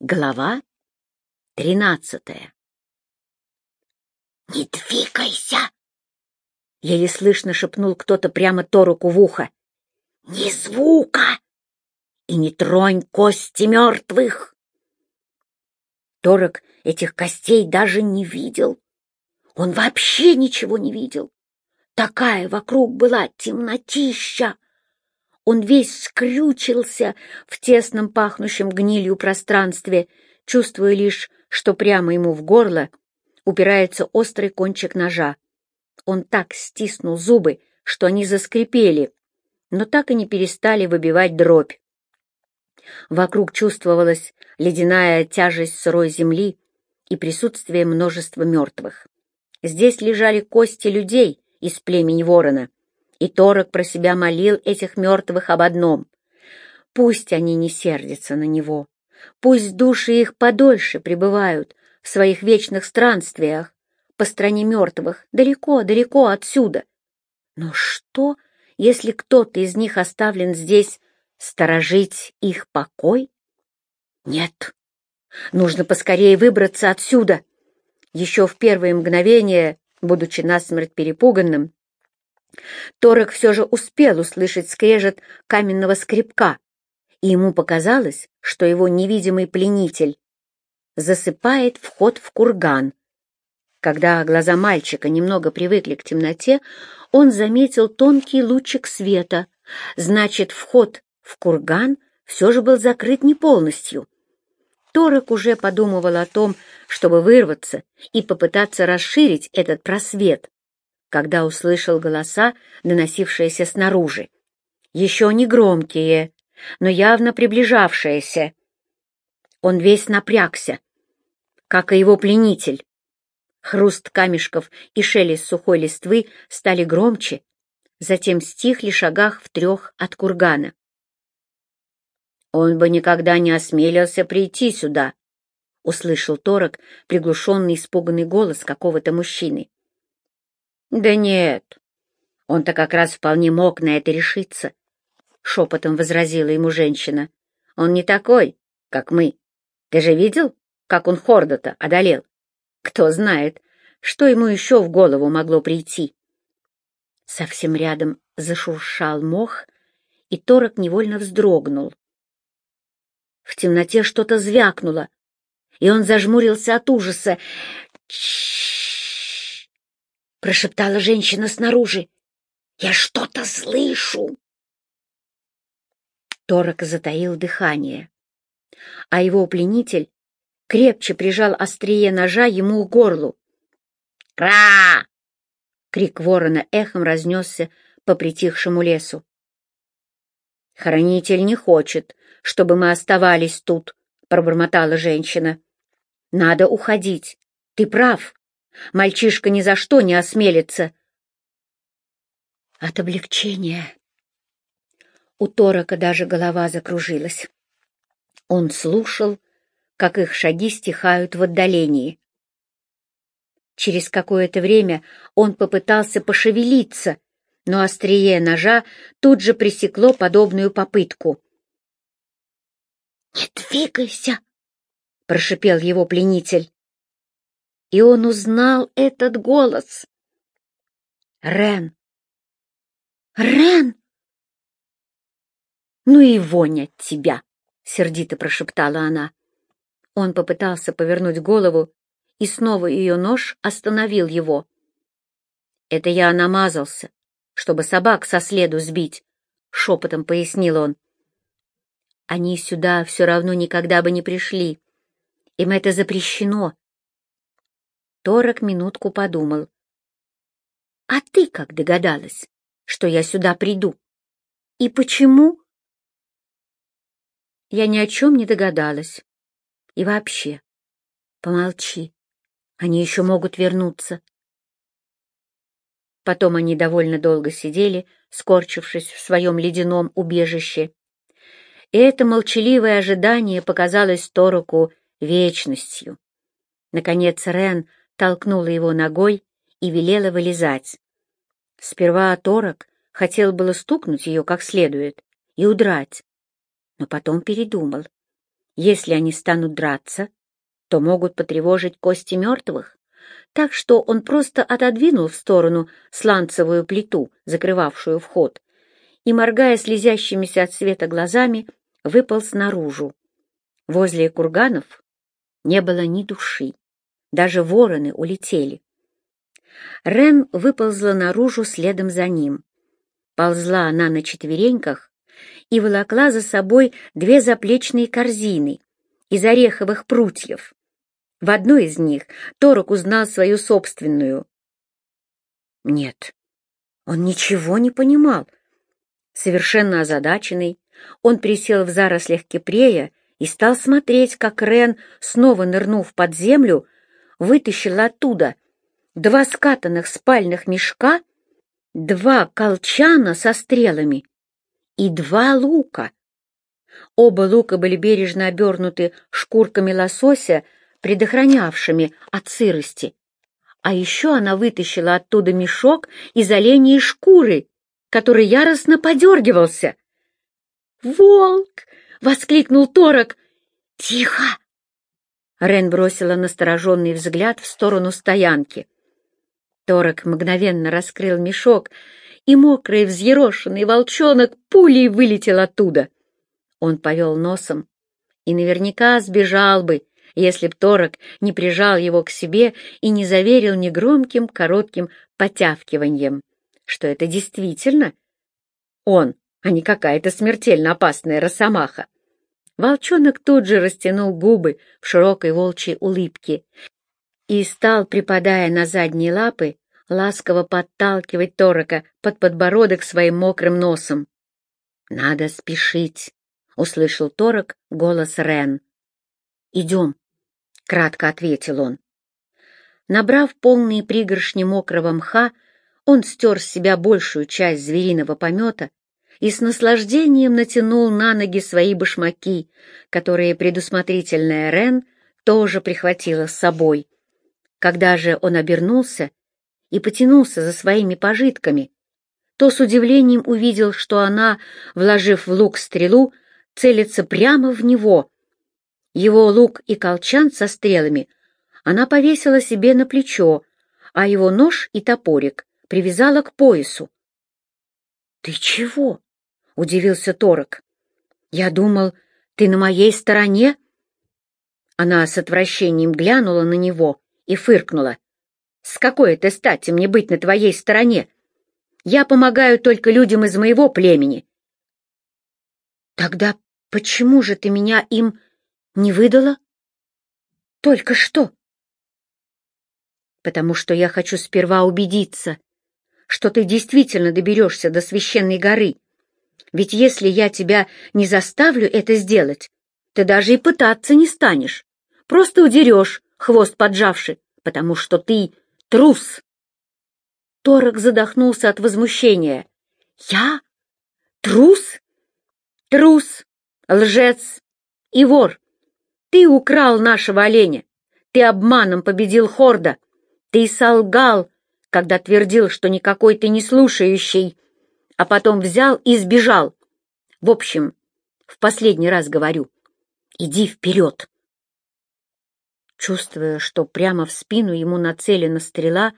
Глава тринадцатая «Не двигайся!» — еле слышно шепнул кто-то прямо Торуку в ухо. «Ни звука! И не тронь кости мертвых!» Торок этих костей даже не видел. Он вообще ничего не видел. Такая вокруг была темнотища. Он весь скрючился в тесном пахнущем гнилью пространстве, чувствуя лишь, что прямо ему в горло упирается острый кончик ножа. Он так стиснул зубы, что они заскрипели, но так и не перестали выбивать дробь. Вокруг чувствовалась ледяная тяжесть сырой земли и присутствие множества мертвых. Здесь лежали кости людей из племени ворона, и Торок про себя молил этих мертвых об одном. Пусть они не сердятся на него, пусть души их подольше пребывают в своих вечных странствиях по стране мертвых, далеко-далеко отсюда. Но что, если кто-то из них оставлен здесь сторожить их покой? Нет, нужно поскорее выбраться отсюда. Еще в первые мгновения, будучи насмерть перепуганным, Торок все же успел услышать скрежет каменного скребка, и ему показалось, что его невидимый пленитель засыпает вход в курган. Когда глаза мальчика немного привыкли к темноте, он заметил тонкий лучик света. Значит, вход в курган все же был закрыт не полностью. Торок уже подумывал о том, чтобы вырваться и попытаться расширить этот просвет, когда услышал голоса, доносившиеся снаружи. Еще не громкие, но явно приближавшиеся. Он весь напрягся, как и его пленитель. Хруст камешков и шелест сухой листвы стали громче, затем стихли шагах в трех от кургана. «Он бы никогда не осмелился прийти сюда», — услышал Торок приглушенный испуганный голос какого-то мужчины. «Да нет, он-то как раз вполне мог на это решиться», — шепотом возразила ему женщина. «Он не такой, как мы. Ты же видел, как он Хорда-то одолел? Кто знает, что ему еще в голову могло прийти?» Совсем рядом зашуршал мох, и Торок невольно вздрогнул. В темноте что-то звякнуло, и он зажмурился от ужаса. Ч — прошептала женщина снаружи. «Я что-то слышу!» Торок затаил дыхание, а его пленитель крепче прижал острие ножа ему к горлу. «Кра!» — крик ворона эхом разнесся по притихшему лесу. «Хранитель не хочет, чтобы мы оставались тут», — пробормотала женщина. «Надо уходить. Ты прав. Мальчишка ни за что не осмелится. От облегчения у Торока даже голова закружилась. Он слушал, как их шаги стихают в отдалении. Через какое-то время он попытался пошевелиться, но острие ножа тут же пресекло подобную попытку. «Не двигайся!» — прошипел его пленитель и он узнал этот голос. Рен! Рен! Ну и вонь от тебя! — сердито прошептала она. Он попытался повернуть голову, и снова ее нож остановил его. «Это я намазался, чтобы собак со следу сбить», — шепотом пояснил он. «Они сюда все равно никогда бы не пришли. Им это запрещено. Торок минутку подумал. «А ты как догадалась, что я сюда приду? И почему?» Я ни о чем не догадалась. И вообще, помолчи, они еще могут вернуться. Потом они довольно долго сидели, скорчившись в своем ледяном убежище. И это молчаливое ожидание показалось Тороку вечностью. Наконец Рен толкнула его ногой и велела вылезать. Сперва оторок хотел было стукнуть ее как следует и удрать, но потом передумал. Если они станут драться, то могут потревожить кости мертвых, так что он просто отодвинул в сторону сланцевую плиту, закрывавшую вход, и, моргая слезящимися от света глазами, выпал снаружи. Возле курганов не было ни души, даже вороны улетели. Рен выползла наружу следом за ним. Ползла она на четвереньках и волокла за собой две заплечные корзины из ореховых прутьев. В одной из них Торок узнал свою собственную. Нет, он ничего не понимал. Совершенно озадаченный, он присел в зарослях кипрея и стал смотреть, как Рен, снова нырнув под землю, вытащил оттуда два скатанных спальных мешка, два колчана со стрелами и два лука. Оба лука были бережно обернуты шкурками лосося, предохранявшими от сырости. А еще она вытащила оттуда мешок из оленей шкуры, который яростно подергивался. «Волк!» — воскликнул Торок. «Тихо!» Рен бросила настороженный взгляд в сторону стоянки. Торок мгновенно раскрыл мешок, и мокрый взъерошенный волчонок пулей вылетел оттуда. Он повел носом и наверняка сбежал бы, если б Торок не прижал его к себе и не заверил негромким коротким потявкиванием, что это действительно он, а не какая-то смертельно опасная росомаха. Волчонок тут же растянул губы в широкой волчьей улыбке и стал, припадая на задние лапы, ласково подталкивать Торока под подбородок своим мокрым носом. «Надо спешить», — услышал Торок голос Рен. «Идем», — кратко ответил он. Набрав полные пригоршни мокрого мха, он стер с себя большую часть звериного помета и с наслаждением натянул на ноги свои башмаки, которые предусмотрительная Рен тоже прихватила с собой. Когда же он обернулся и потянулся за своими пожитками, то с удивлением увидел, что она, вложив в лук стрелу, целится прямо в него. Его лук и колчан со стрелами она повесила себе на плечо, а его нож и топорик привязала к поясу. «Ты чего?» — удивился Торок. «Я думал, ты на моей стороне?» Она с отвращением глянула на него и фыркнула. «С какой это стати мне быть на твоей стороне? Я помогаю только людям из моего племени». «Тогда почему же ты меня им не выдала?» «Только что?» «Потому что я хочу сперва убедиться, что ты действительно доберешься до священной горы ведь если я тебя не заставлю это сделать, ты даже и пытаться не станешь. Просто удерешь, хвост поджавши, потому что ты трус. Торок задохнулся от возмущения. Я? Трус? Трус, лжец и вор. Ты украл нашего оленя. Ты обманом победил Хорда. Ты солгал, когда твердил, что никакой ты не слушающий а потом взял и сбежал. В общем, в последний раз говорю, иди вперед. Чувствуя, что прямо в спину ему нацелена стрела,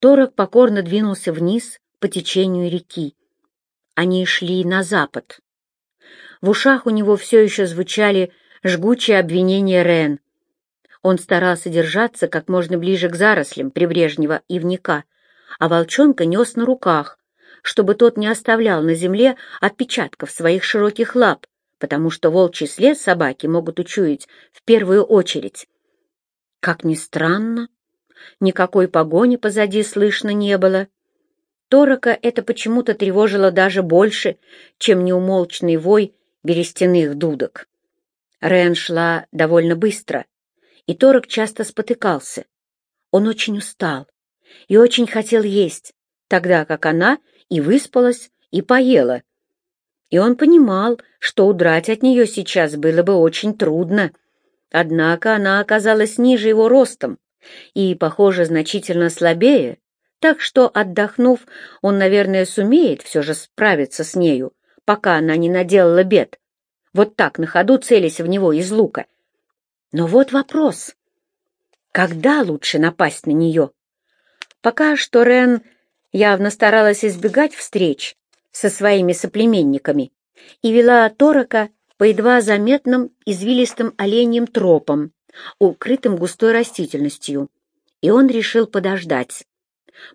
Торок покорно двинулся вниз по течению реки. Они шли на запад. В ушах у него все еще звучали жгучие обвинения Рен. Он старался держаться как можно ближе к зарослям прибрежнего ивника, а волчонка нес на руках, чтобы тот не оставлял на земле отпечатков своих широких лап, потому что волчий след собаки могут учуять в первую очередь. Как ни странно, никакой погони позади слышно не было. Торока это почему-то тревожило даже больше, чем неумолчный вой берестяных дудок. Рен шла довольно быстро, и Торок часто спотыкался. Он очень устал и очень хотел есть, тогда как она и выспалась, и поела. И он понимал, что удрать от нее сейчас было бы очень трудно. Однако она оказалась ниже его ростом и, похоже, значительно слабее, так что, отдохнув, он, наверное, сумеет все же справиться с нею, пока она не наделала бед. вот так на ходу целясь в него из лука. Но вот вопрос. Когда лучше напасть на нее? Пока что Рен явно старалась избегать встреч со своими соплеменниками и вела Торока по едва заметным извилистым оленьим тропам, укрытым густой растительностью, и он решил подождать.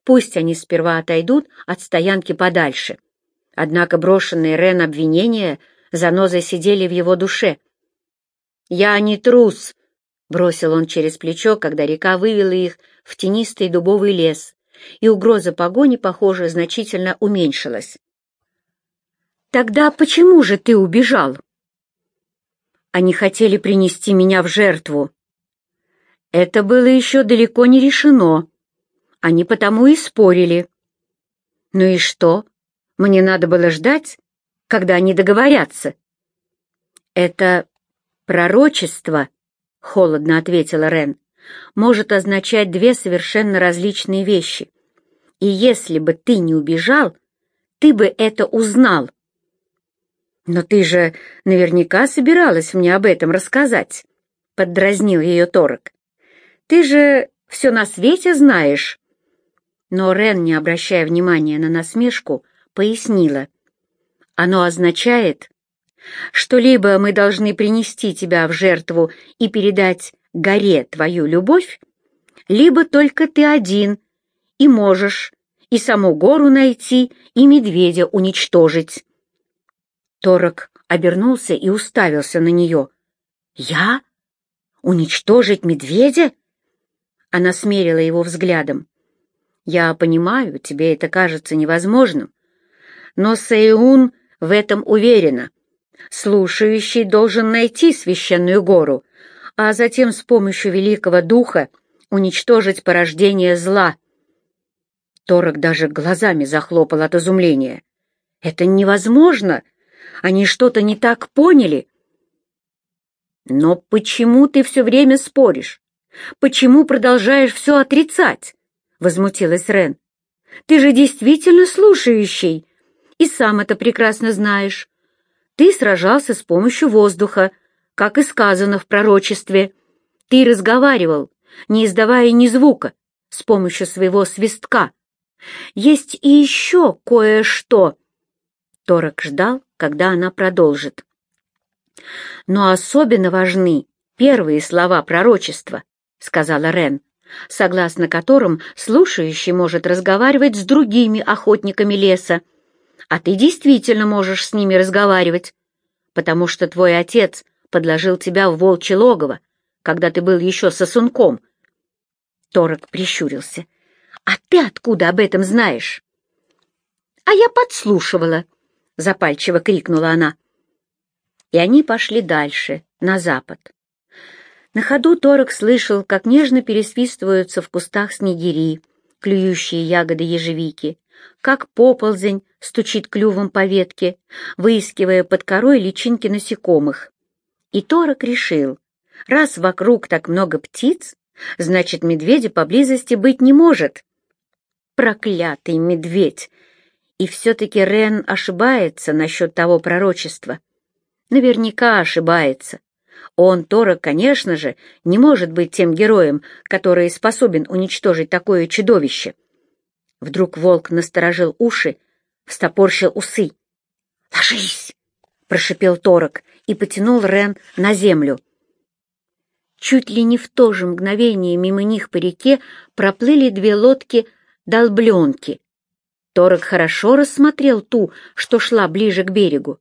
Пусть они сперва отойдут от стоянки подальше. Однако брошенные Рен обвинения занозой сидели в его душе. «Я не трус!» — бросил он через плечо, когда река вывела их в тенистый дубовый лес, и угроза погони, похоже, значительно уменьшилась. «Тогда почему же ты убежал?» «Они хотели принести меня в жертву». Это было еще далеко не решено. Они потому и спорили. Ну и что? Мне надо было ждать, когда они договорятся. Это пророчество, — холодно ответила Рен, — может означать две совершенно различные вещи. И если бы ты не убежал, ты бы это узнал. «Но ты же наверняка собиралась мне об этом рассказать», — поддразнил ее Торок. «Ты же все на свете знаешь». Но Рен, не обращая внимания на насмешку, пояснила. «Оно означает, что либо мы должны принести тебя в жертву и передать горе твою любовь, либо только ты один и можешь и саму гору найти, и медведя уничтожить. Торок обернулся и уставился на нее. «Я? Уничтожить медведя?» Она смерила его взглядом. «Я понимаю, тебе это кажется невозможным, но Сейун в этом уверена. Слушающий должен найти священную гору, а затем с помощью великого духа уничтожить порождение зла». Торок даже глазами захлопал от изумления. «Это невозможно!» Они что-то не так поняли. Но почему ты все время споришь? Почему продолжаешь все отрицать? Возмутилась Рен. Ты же действительно слушающий, и сам это прекрасно знаешь. Ты сражался с помощью воздуха, как и сказано в пророчестве. Ты разговаривал, не издавая ни звука, с помощью своего свистка. Есть и еще кое-что. Торок ждал, когда она продолжит. «Но особенно важны первые слова пророчества», — сказала Рен, согласно которым слушающий может разговаривать с другими охотниками леса, а ты действительно можешь с ними разговаривать, потому что твой отец подложил тебя в волчье логово, когда ты был еще сосунком. Торок прищурился. «А ты откуда об этом знаешь?» «А я подслушивала», — запальчиво крикнула она. И они пошли дальше, на запад. На ходу Торок слышал, как нежно пересвистываются в кустах снегири, клюющие ягоды ежевики, как поползень стучит клювом по ветке, выискивая под корой личинки насекомых. И Торок решил, раз вокруг так много птиц, значит, медведя поблизости быть не может. Проклятый медведь! И все-таки Рен ошибается насчет того пророчества. Наверняка ошибается. Он, Тора, конечно же, не может быть тем героем, который способен уничтожить такое чудовище. Вдруг волк насторожил уши, встопорщил усы. «Ложись!» — прошипел Торок и потянул Рен на землю. Чуть ли не в то же мгновение мимо них по реке проплыли две лодки-долбленки, Торок хорошо рассмотрел ту, что шла ближе к берегу.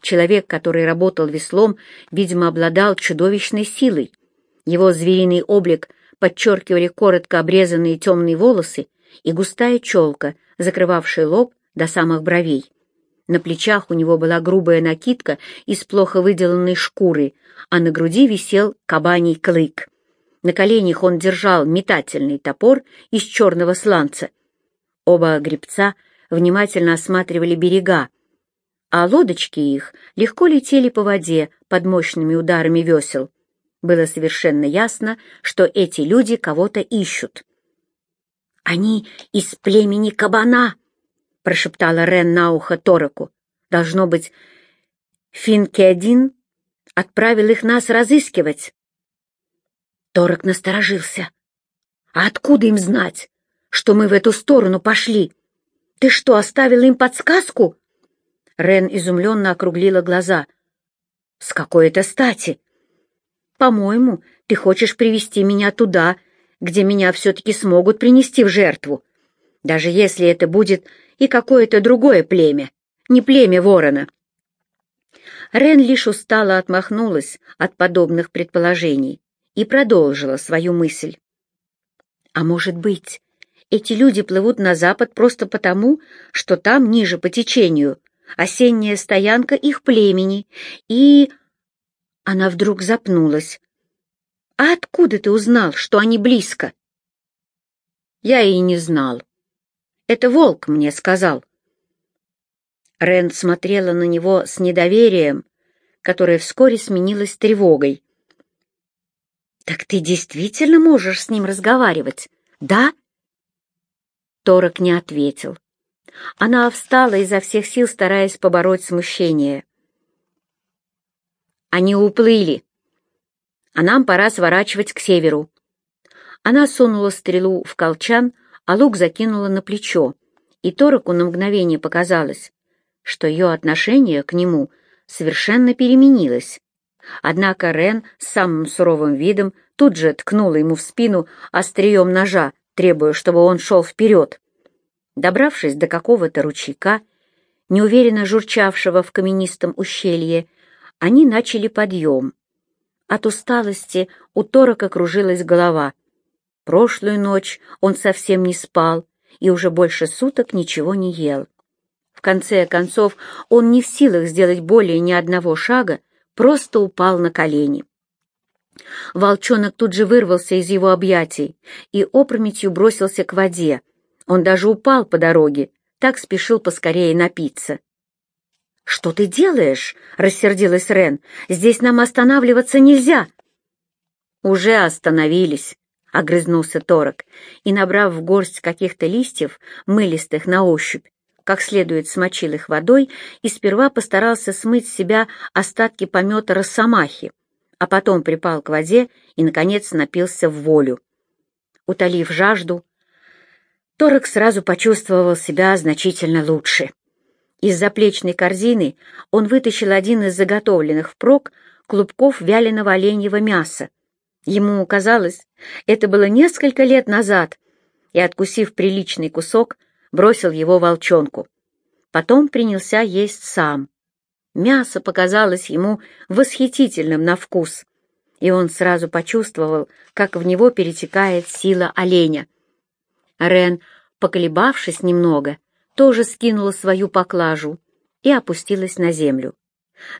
Человек, который работал веслом, видимо, обладал чудовищной силой. Его звериный облик подчеркивали коротко обрезанные темные волосы и густая челка, закрывавшая лоб до самых бровей. На плечах у него была грубая накидка из плохо выделанной шкуры, а на груди висел кабаний клык. На коленях он держал метательный топор из черного сланца — Оба гребца внимательно осматривали берега, а лодочки их легко летели по воде под мощными ударами весел. Было совершенно ясно, что эти люди кого-то ищут. «Они из племени кабана!» — прошептала Рен на ухо Тороку. «Должно быть, Финкедин отправил их нас разыскивать. Торок насторожился. А откуда им знать, что мы в эту сторону пошли? Ты что, оставила им подсказку? Рен изумленно округлила глаза. С какой это стати? По-моему, ты хочешь привести меня туда, где меня все-таки смогут принести в жертву, даже если это будет и какое-то другое племя, не племя ворона. Рен лишь устало отмахнулась от подобных предположений и продолжила свою мысль. А может быть, эти люди плывут на запад просто потому, что там, ниже по течению, осенняя стоянка их племени, и... Она вдруг запнулась. «А откуда ты узнал, что они близко?» «Я и не знал. Это волк мне сказал». Рен смотрела на него с недоверием, которое вскоре сменилось тревогой. «Так ты действительно можешь с ним разговаривать, да?» Торок не ответил. Она встала изо всех сил, стараясь побороть смущение. Они уплыли, а нам пора сворачивать к северу. Она сунула стрелу в колчан, а лук закинула на плечо, и Тороку на мгновение показалось, что ее отношение к нему совершенно переменилось. Однако Рен с самым суровым видом тут же ткнула ему в спину острием ножа, требуя, чтобы он шел вперед. Добравшись до какого-то ручейка, неуверенно журчавшего в каменистом ущелье, они начали подъем. От усталости у Торока кружилась голова. Прошлую ночь он совсем не спал и уже больше суток ничего не ел. В конце концов, он не в силах сделать более ни одного шага, просто упал на колени. Волчонок тут же вырвался из его объятий и опрометью бросился к воде. Он даже упал по дороге, так спешил поскорее напиться. «Что ты делаешь?» — рассердилась Рен. «Здесь нам останавливаться нельзя». «Уже остановились», — огрызнулся Торок, и, набрав в горсть каких-то листьев, мылистых на ощупь, как следует смочил их водой и сперва постарался смыть с себя остатки помета росомахи, а потом припал к воде и, наконец, напился в волю. Утолив жажду, Торок сразу почувствовал себя значительно лучше. Из заплечной корзины он вытащил один из заготовленных впрок клубков вяленого оленьего мяса. Ему казалось, это было несколько лет назад, и, откусив приличный кусок, бросил его волчонку. Потом принялся есть сам. Мясо показалось ему восхитительным на вкус, и он сразу почувствовал, как в него перетекает сила оленя. Рен, поколебавшись немного, тоже скинула свою поклажу и опустилась на землю.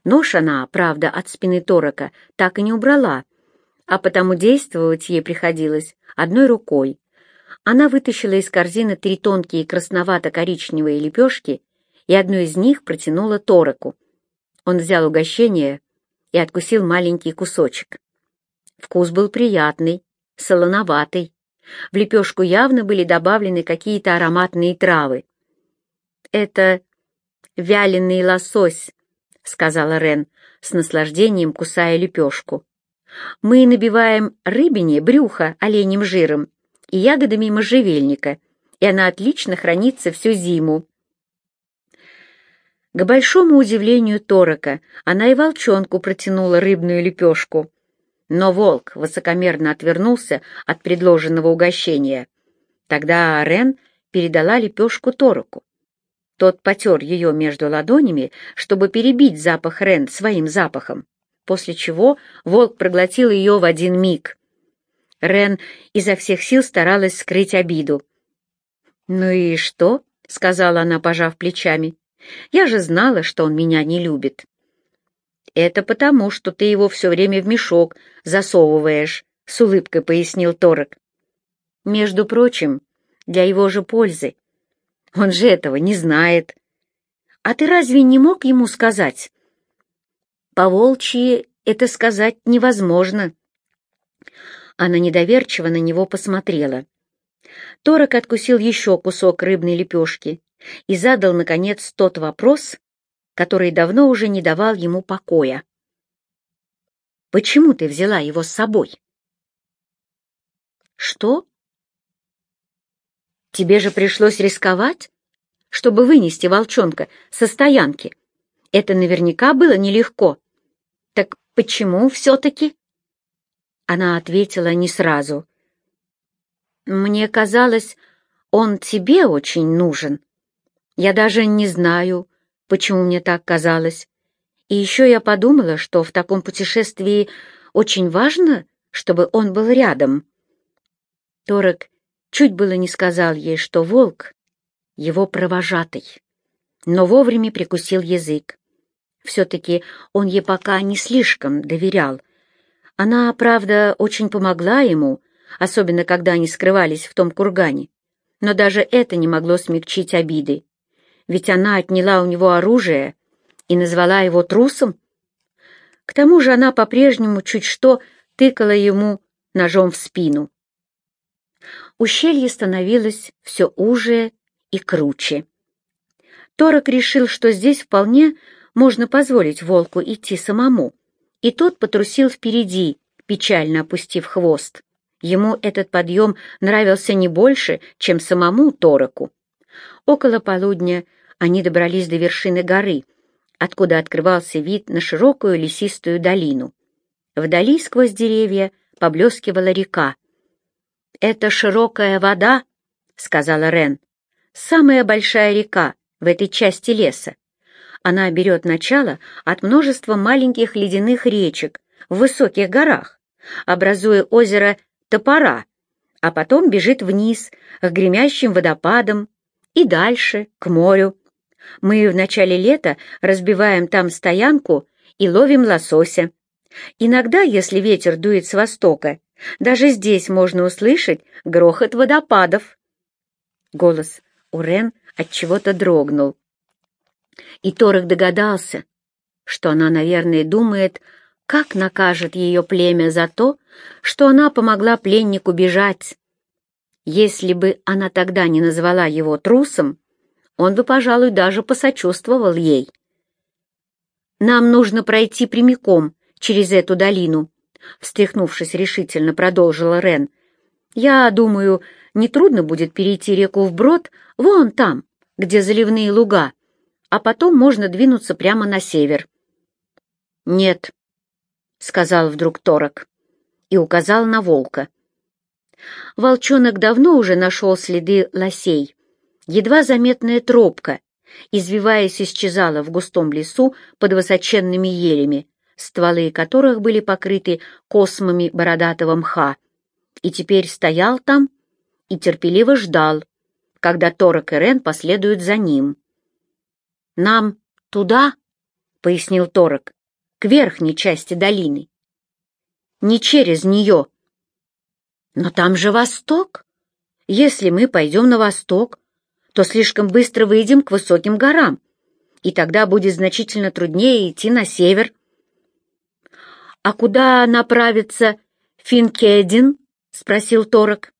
Нож она, правда, от спины Торока так и не убрала, а потому действовать ей приходилось одной рукой, она вытащила из корзины три тонкие красновато-коричневые лепешки и одну из них протянула Тороку. Он взял угощение и откусил маленький кусочек. Вкус был приятный, солоноватый. В лепешку явно были добавлены какие-то ароматные травы. «Это вяленый лосось», — сказала Рен, с наслаждением кусая лепешку. «Мы набиваем рыбине брюхо оленем жиром и ягодами можжевельника, и она отлично хранится всю зиму. К большому удивлению Торока она и волчонку протянула рыбную лепешку. Но волк высокомерно отвернулся от предложенного угощения. Тогда Рен передала лепешку Тороку. Тот потер ее между ладонями, чтобы перебить запах Рен своим запахом, после чего волк проглотил ее в один миг. Рен изо всех сил старалась скрыть обиду. «Ну и что?» — сказала она, пожав плечами. «Я же знала, что он меня не любит». «Это потому, что ты его все время в мешок засовываешь», — с улыбкой пояснил Торок. «Между прочим, для его же пользы. Он же этого не знает. А ты разве не мог ему сказать?» «По-волчьи это сказать невозможно», она недоверчиво на него посмотрела. Торок откусил еще кусок рыбной лепешки и задал, наконец, тот вопрос, который давно уже не давал ему покоя. «Почему ты взяла его с собой?» «Что?» «Тебе же пришлось рисковать, чтобы вынести волчонка со стоянки. Это наверняка было нелегко. Почему все-таки?» Она ответила не сразу. «Мне казалось, он тебе очень нужен. Я даже не знаю, почему мне так казалось. И еще я подумала, что в таком путешествии очень важно, чтобы он был рядом. Торок чуть было не сказал ей, что волк — его провожатый, но вовремя прикусил язык. Все-таки он ей пока не слишком доверял. Она, правда, очень помогла ему, особенно когда они скрывались в том кургане. Но даже это не могло смягчить обиды ведь она отняла у него оружие и назвала его трусом. К тому же она по-прежнему чуть что тыкала ему ножом в спину. Ущелье становилось все уже и круче. Торок решил, что здесь вполне можно позволить волку идти самому, и тот потрусил впереди, печально опустив хвост. Ему этот подъем нравился не больше, чем самому Тороку. Около полудня они добрались до вершины горы, откуда открывался вид на широкую лесистую долину. Вдали сквозь деревья поблескивала река. «Это широкая вода», — сказала Рен, — «самая большая река в этой части леса. Она берет начало от множества маленьких ледяных речек в высоких горах, образуя озеро Топора, а потом бежит вниз к гремящим водопадам и дальше, к морю. Мы в начале лета разбиваем там стоянку и ловим лосося. Иногда, если ветер дует с востока, даже здесь можно услышать грохот водопадов. Голос у Рен от чего-то дрогнул. И Торок догадался, что она, наверное, думает, как накажет ее племя за то, что она помогла пленнику бежать. Если бы она тогда не назвала его трусом, он бы, пожалуй, даже посочувствовал ей. «Нам нужно пройти прямиком через эту долину», — встряхнувшись решительно, продолжила Рен. «Я думаю, нетрудно будет перейти реку вброд вон там, где заливные луга, а потом можно двинуться прямо на север». «Нет», — сказал вдруг Торок и указал на волка. Волчонок давно уже нашел следы лосей, едва заметная тропка, извиваясь, исчезала в густом лесу под высоченными елями, стволы которых были покрыты космами бородатого мха, и теперь стоял там и терпеливо ждал, когда Торок и Рен последуют за ним. «Нам туда?» — пояснил Торок, — «к верхней части долины. Не через нее». «Но там же восток. Если мы пойдем на восток, то слишком быстро выйдем к высоким горам, и тогда будет значительно труднее идти на север. «А куда направится Финкедин?» — спросил Торок.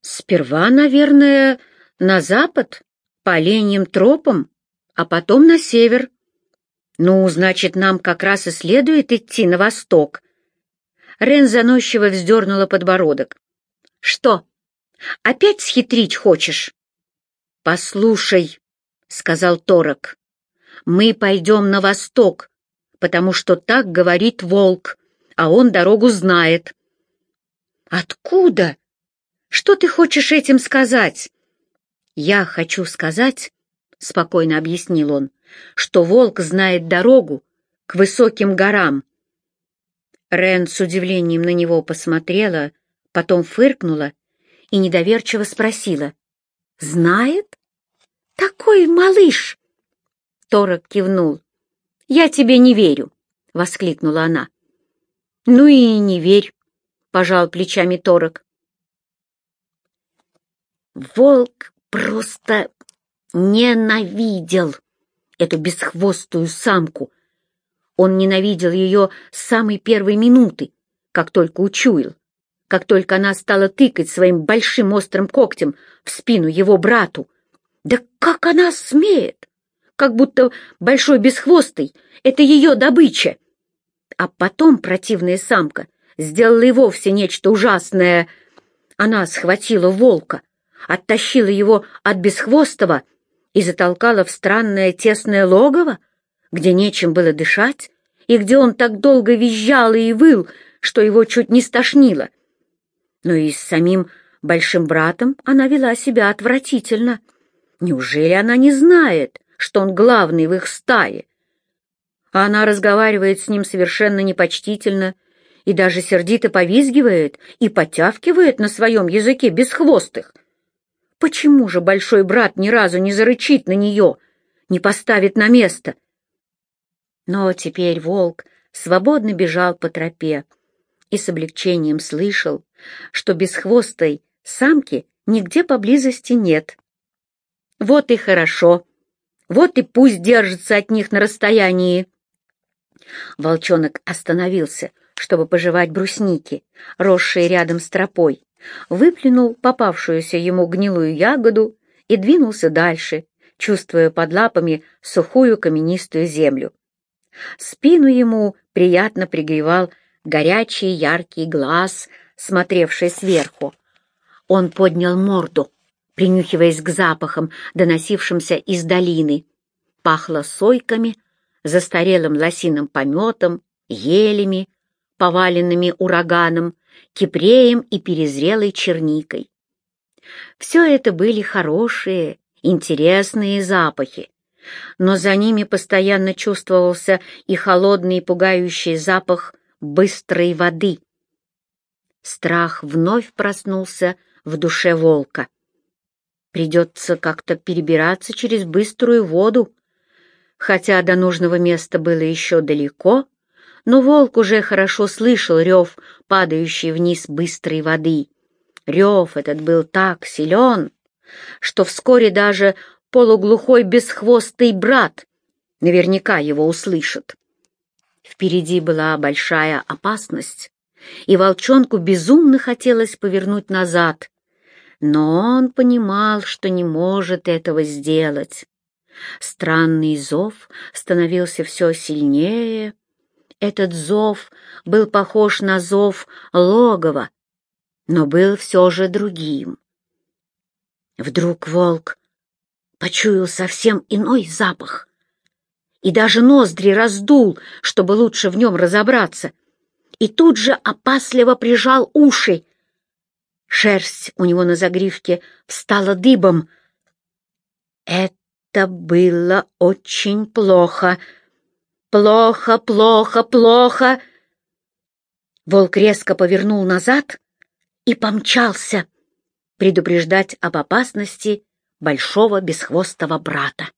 «Сперва, наверное, на запад, по оленьим тропам, а потом на север. Ну, значит, нам как раз и следует идти на восток». Рен заносчиво вздернула подбородок. «Что, опять схитрить хочешь?» «Послушай», — сказал Торок, — «мы пойдем на восток, потому что так говорит волк, а он дорогу знает». «Откуда? Что ты хочешь этим сказать?» «Я хочу сказать», — спокойно объяснил он, — «что волк знает дорогу к высоким горам». Рен с удивлением на него посмотрела, потом фыркнула и недоверчиво спросила. «Знает? Такой малыш!» Торок кивнул. «Я тебе не верю!» — воскликнула она. «Ну и не верь!» — пожал плечами Торок. Волк просто ненавидел эту бесхвостую самку. Он ненавидел ее с самой первой минуты, как только учуял как только она стала тыкать своим большим острым когтем в спину его брату. Да как она смеет! как будто большой бесхвостый — это ее добыча. А потом противная самка сделала и вовсе нечто ужасное. Она схватила волка, оттащила его от бесхвостого и затолкала в странное тесное логово, где нечем было дышать, и где он так долго визжал и выл, что его чуть не стошнило. Но и с самим большим братом она вела себя отвратительно. Неужели она не знает, что он главный в их стае? А она разговаривает с ним совершенно непочтительно и даже сердито повизгивает и потявкивает на своем языке бесхвостых. Почему же большой брат ни разу не зарычит на нее, не поставит на место? Но теперь волк свободно бежал по тропе и с облегчением слышал, что бесхвостой самки нигде поблизости нет. Вот и хорошо, вот и пусть держится от них на расстоянии. Волчонок остановился, чтобы пожевать брусники, росшие рядом с тропой, выплюнул попавшуюся ему гнилую ягоду и двинулся дальше, чувствуя под лапами сухую каменистую землю. Спину ему приятно пригревал горячий яркий глаз, смотревший сверху. Он поднял морду, принюхиваясь к запахам, доносившимся из долины. Пахло сойками, застарелым лосиным пометом, елями, поваленными ураганом, кипреем и перезрелой черникой. Все это были хорошие, интересные запахи, но за ними постоянно чувствовался и холодный пугающий запах быстрой воды. Страх вновь проснулся в душе волка. Придется как-то перебираться через быструю воду. Хотя до нужного места было еще далеко, но волк уже хорошо слышал рев, падающий вниз быстрой воды. Рев этот был так силен, что вскоре даже полуглухой бесхвостый брат наверняка его услышит. Впереди была большая опасность, и волчонку безумно хотелось повернуть назад, но он понимал, что не может этого сделать. Странный зов становился все сильнее. Этот зов был похож на зов логова, но был все же другим. Вдруг волк почуял совсем иной запах и даже ноздри раздул, чтобы лучше в нем разобраться, и тут же опасливо прижал уши. Шерсть у него на загривке встала дыбом. Это было очень плохо. Плохо, плохо, плохо. Волк резко повернул назад и помчался предупреждать об опасности большого бесхвостого брата.